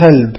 كلب